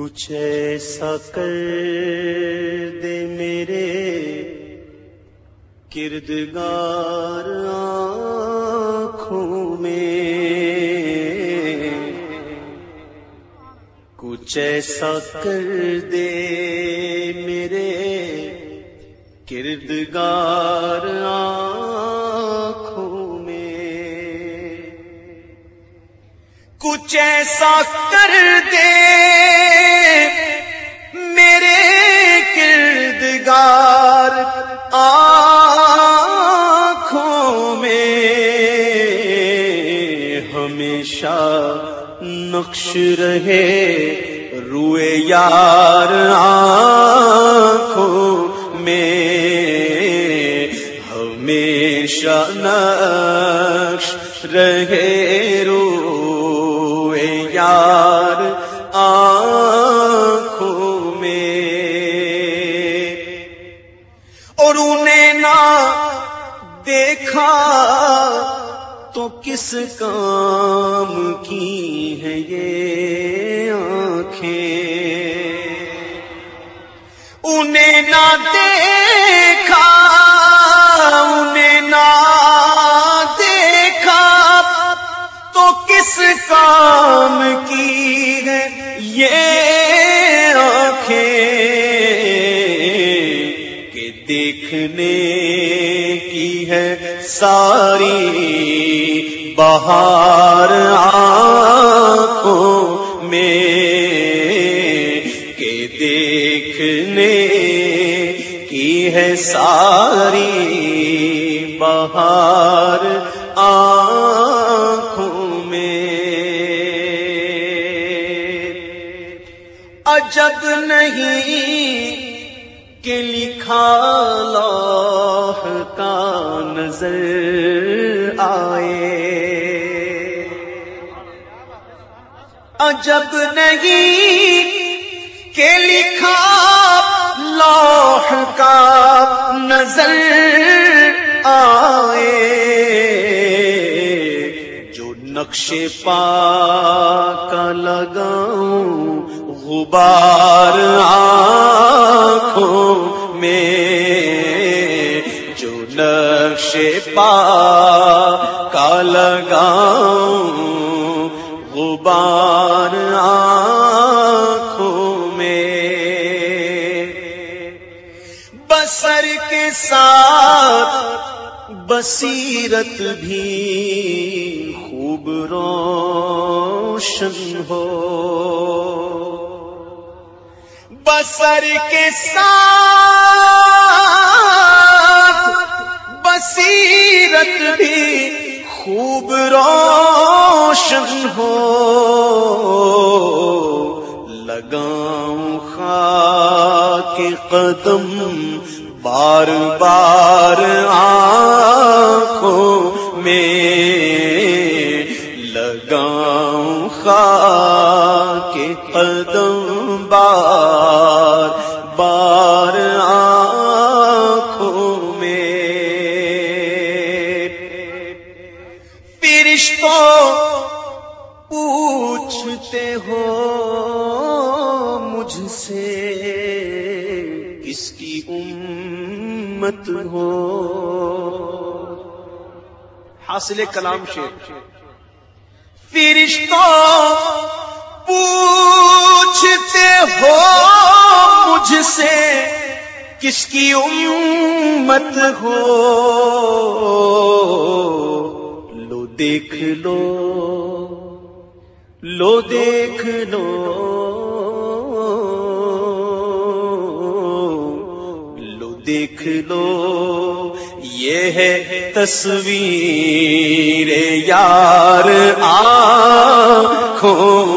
کچھ ایسا کر دے میرے کردگار آنکھوں میں۔ کچھ ایسا کر دے میرے کردگار آنکھوں میں۔ کچھ ایسا کر دے نقش رہے، روئے یار آنکھوں میں۔ ہمیشہ نقش رہے، روئے یار آنکھوں میں۔ اور انہیں نہ دیکھا تو کس کام کی ہے یہ آنکھیں؟ انہیں نہ دیکھا، انہیں نہ دیکھا، تو کس کام کی ہے یہ آنکھیں؟ کہ دیکھنے کی ہے ساری بہار آنکھوں میں کہ دیکھنے کی ہے ساری بہار آنکھوں میں۔ عجب نہیں کہ لکھا لوح کا نظر آئے عجب نہیں کہ لکھا لوح کا نظر آئے، جو نقش پا کا لگاؤں، غبار آنکھوں میں، جو نقش پا بصیرت بھی خوب روشن ہو۔ بسر کے ساتھ بصیرت بھی خوب روشن ہو۔ لگاؤں خاک قدم بار بار آنکھوں آنکھوں میں پوچھتے ہو مجھ سے کس کی امت ہو؟ حاصل کلام شیر۔ فرشتوں پوچھتے ہو کس کی امت ہو؟ لو دیکھ لو لو دیکھ لو۔ لو دیکھ لو، یہ ہے تصویر یار آنکھوں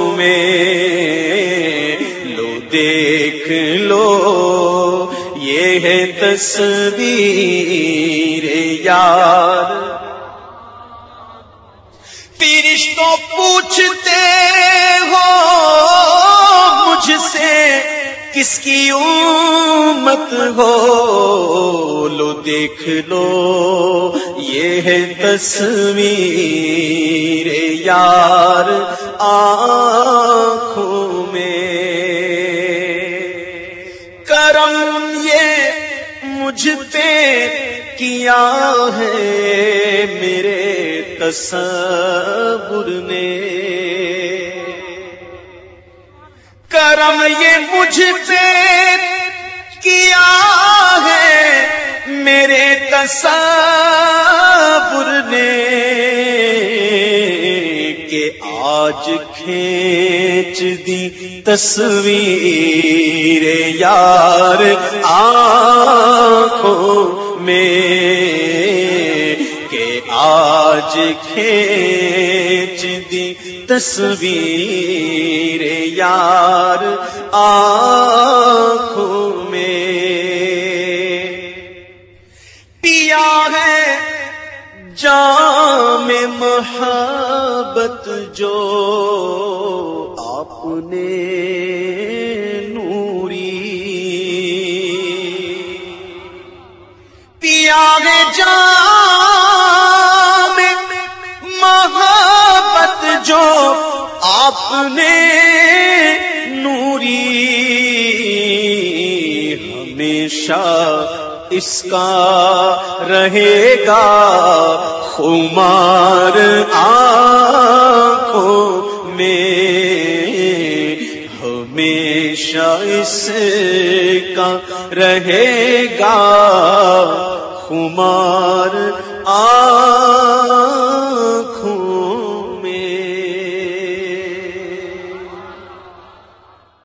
تصویر یار۔ فرشتوں پوچھتے ہو، مجھ سے کس کی امت ہو؟ لو دیکھ لو، یہ ہے تصویر یار۔ آنکھوں میں مجھ پہ کیا ہے میرے تصور نے؟ کرم یہ مجھ پہ کیا ہے میرے تصور نے؟ کہ آج کھینچ دی تصویر یار آنکھوں میں کہ آج کھینچ دی تصویر یار آنکھوں محبت جو آپ نے نوری پیا جان اس کا رہے گا خمار آنکھوں میں۔ ہمیشہ اس کا رہے گا خمار آ